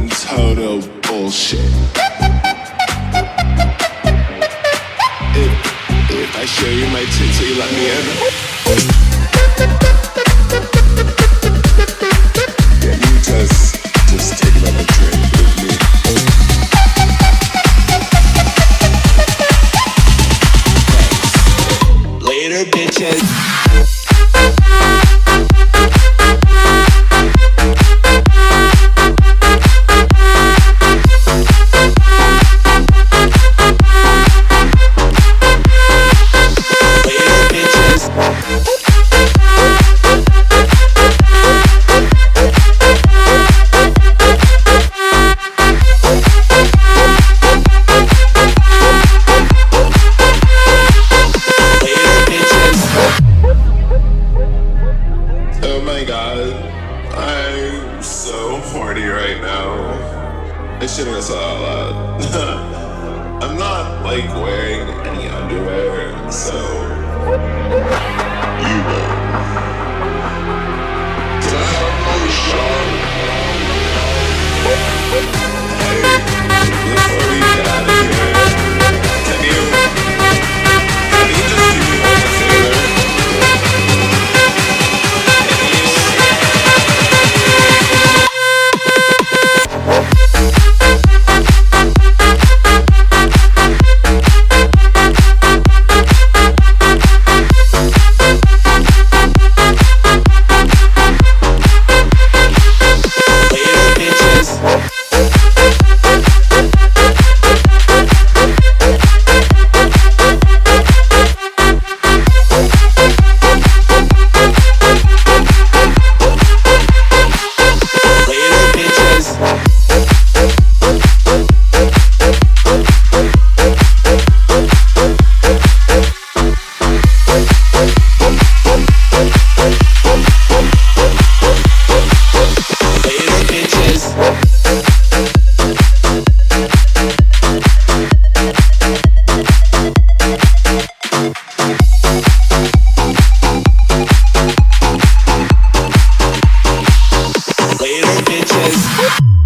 and total bullshit. If, if I show you my tits, will you let me in? Yeah, just, take another drink with me. bitches. right now. This shit is uh, all out. I'm not like wearing any underwear, so. Later, bitches.